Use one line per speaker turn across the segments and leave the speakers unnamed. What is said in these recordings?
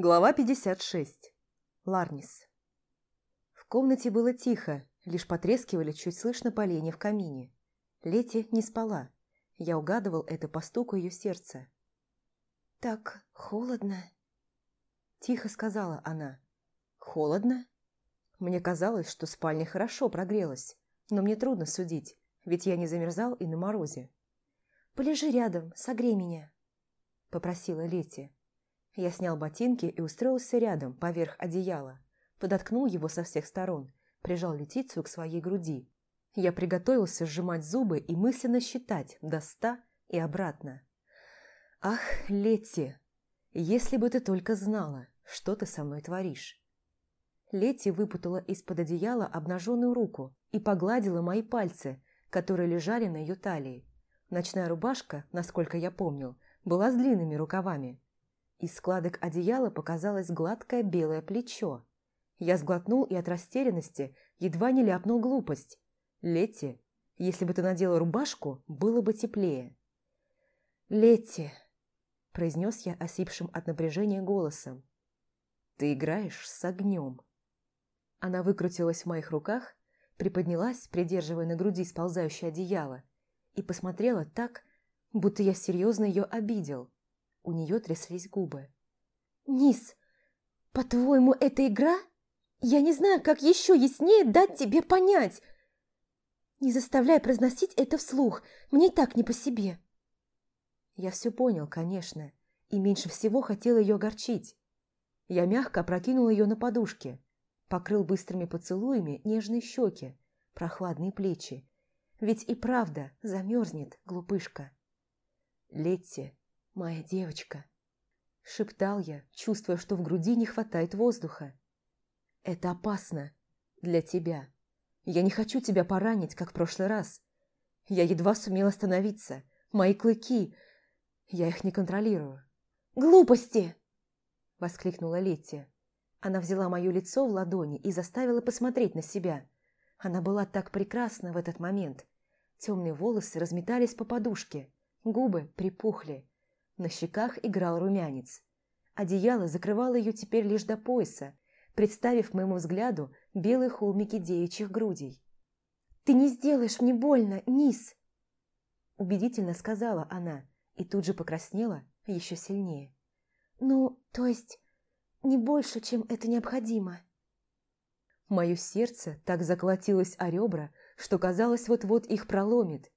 Глава 56. Ларнис. В комнате было тихо, лишь потрескивали чуть слышно поленья в камине. Лети не спала. Я угадывал это по стуку ее сердца.
«Так холодно», –
тихо сказала она. «Холодно?» Мне казалось, что спальня хорошо прогрелась, но мне трудно судить, ведь я не замерзал и на морозе.
«Полежи рядом, согрей меня», – попросила Лети.
Я снял ботинки и устроился рядом, поверх одеяла. Подоткнул его со всех сторон, прижал Летицию к своей груди. Я приготовился сжимать зубы и мысленно считать до ста и обратно. «Ах, Летти, если бы ты только знала, что ты со мной творишь!» Летти выпутала из-под одеяла обнаженную руку и погладила мои пальцы, которые лежали на ее талии. Ночная рубашка, насколько я помнил, была с длинными рукавами. Из складок одеяла показалось гладкое белое плечо. Я сглотнул и от растерянности едва не ляпнул глупость. «Летти, если бы ты надела рубашку, было бы теплее».
«Летти», –
произнес я осипшим от напряжения голосом. «Ты играешь с огнем». Она выкрутилась в моих руках, приподнялась, придерживая на груди сползающее одеяло, и посмотрела так, будто я серьезно ее обидел. У нее тряслись губы.
«Низ, по-твоему, это игра? Я не знаю, как еще яснее дать тебе понять. Не заставляй произносить это вслух, мне так не по себе».
Я все понял, конечно, и меньше всего хотел ее огорчить. Я мягко опрокинул ее на подушке, покрыл быстрыми поцелуями нежные щеки, прохладные плечи. Ведь и правда замерзнет, глупышка. Летти, моя девочка!» Шептал я, чувствуя, что в груди не хватает воздуха. «Это опасно. Для тебя. Я не хочу тебя поранить, как в прошлый раз. Я едва сумела остановиться. Мои клыки... Я их не контролирую».
«Глупости!»
– воскликнула Летти. Она взяла мое лицо в ладони и заставила посмотреть на себя. Она была так прекрасна в этот момент. Темные волосы разметались по подушке, губы припухли. На щеках играл румянец. Одеяло закрывало ее теперь лишь до пояса, представив моему взгляду белые холмики девичьих грудей.
«Ты не сделаешь мне больно, Низ!»
Убедительно сказала она и тут же покраснела еще сильнее.
«Ну, то есть, не больше, чем это необходимо».
Мое сердце так заколотилось о ребра, что казалось, вот-вот их проломит.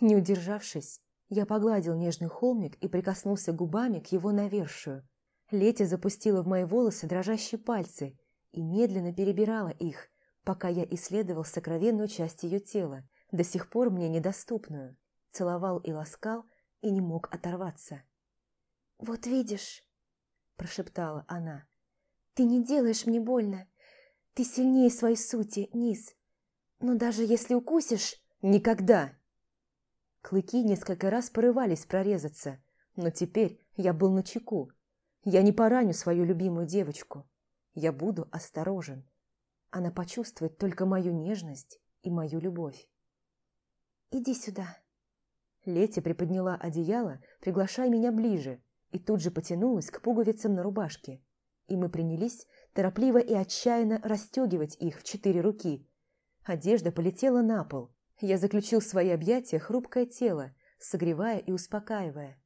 Не удержавшись, я погладил нежный холмик и прикоснулся губами к его навершию. Летя запустила в мои волосы дрожащие пальцы и медленно перебирала их, пока я исследовал сокровенную часть ее тела, до сих пор мне недоступную. Целовал и ласкал, и не мог оторваться.
«Вот видишь», – прошептала она, – «ты не делаешь мне больно. Ты сильнее своей сути, Низ. Но даже если укусишь...»
«Никогда!» Клыки несколько раз порывались прорезаться, но теперь я был на чеку. Я не пораню свою любимую девочку. Я буду осторожен. Она почувствует только мою нежность и мою любовь.
«Иди сюда».
Летя приподняла одеяло, приглашая меня ближе, и тут же потянулась к пуговицам на рубашке. И мы принялись торопливо и отчаянно расстегивать их в четыре руки. Одежда полетела на пол, я заключил в свои объятия хрупкое тело, согревая и успокаивая.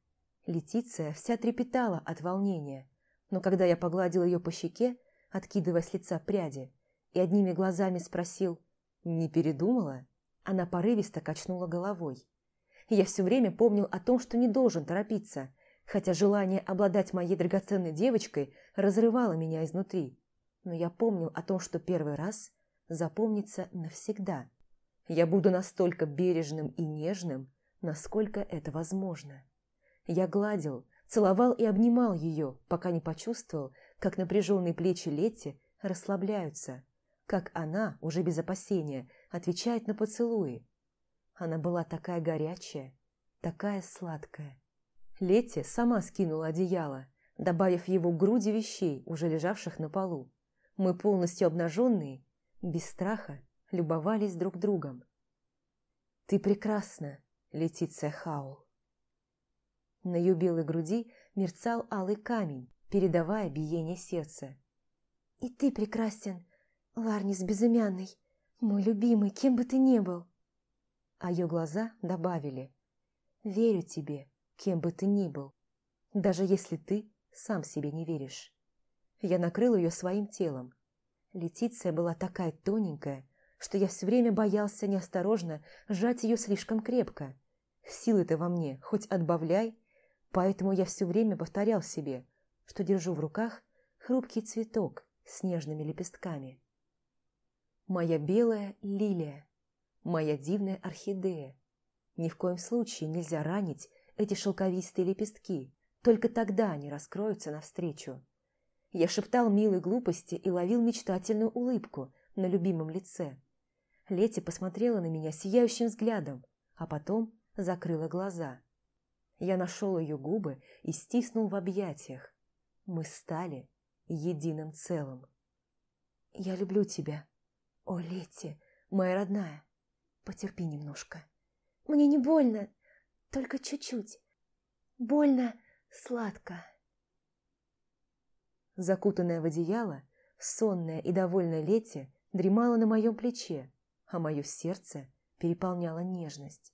Летиция вся трепетала от волнения, но когда я погладил ее по щеке, откидывая с лица пряди, и одними глазами спросил «Не передумала?», она порывисто качнула головой. Я все время помнил о том, что не должен торопиться, хотя желание обладать моей драгоценной девочкой разрывало меня изнутри. Но я помнил о том, что первый раз запомнится навсегда. Я буду настолько бережным и нежным, насколько это возможно. Я гладил, целовал и обнимал ее, пока не почувствовал, как напряженные плечи Летти расслабляются, как она, уже без опасения, отвечает на поцелуи. Она была такая горячая, такая сладкая. Летти сама скинула одеяло, добавив его к груди вещей, уже лежавших на полу. Мы полностью обнаженные, без страха, любовались друг другом. «Ты прекрасна, Летиция Хаул!» На ее белой груди мерцал алый камень, передавая биение сердца.
«И ты прекрасен, Ларнис Безымянный, мой любимый, кем бы ты ни был!»
А ее глаза добавили. «Верю тебе, кем бы ты ни был, даже если ты сам себе не веришь». Я накрыл ее своим телом. Летиция была такая тоненькая, что я все время боялся неосторожно сжать ее слишком крепко. Силы-то во мне хоть отбавляй, поэтому я все время повторял себе, что держу в руках хрупкий цветок с нежными лепестками. Моя белая лилия, моя дивная орхидея. Ни в коем случае нельзя ранить эти шелковистые лепестки, только тогда они раскроются навстречу. Я шептал милые глупости и ловил мечтательную улыбку на любимом лице. Лети посмотрела на меня сияющим взглядом, а потом закрыла глаза. Я нашел ее губы и стиснул в объятиях. Мы стали единым целым. «Я люблю тебя. О, Лети, моя родная, потерпи немножко.
Мне не больно, только чуть-чуть. Больно, сладко».
Закутанная в одеяло, сонная и довольная Лети дремала на моем плече, а мое сердце переполняла нежность.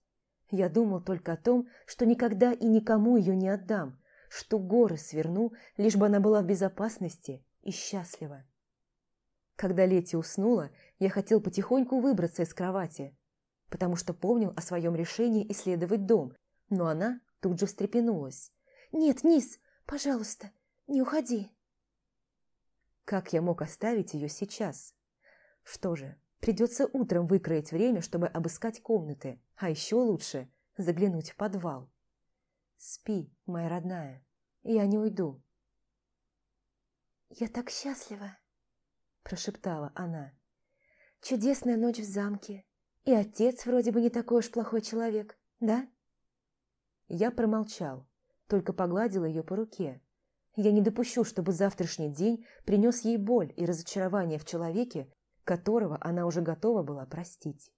Я думал только о том, что никогда и никому ее не отдам, что горы сверну, лишь бы она была в безопасности и счастлива. Когда Лети уснула, я хотел потихоньку выбраться из кровати, потому что помнил о своем решении исследовать дом, но она тут же встрепенулась.
«Нет, Низ, пожалуйста, не уходи!»
Как я мог оставить ее сейчас? Что же, придется утром выкроить время, чтобы обыскать комнаты, а еще лучше заглянуть в подвал. Спи, моя родная, я не уйду.
«Я так счастлива!» – прошептала она. «Чудесная ночь в замке, и отец вроде бы не такой уж плохой человек, да?»
Я промолчал, только погладил ее по руке, я не допущу, чтобы завтрашний день принес ей боль и разочарование в человеке, которого она уже готова была простить.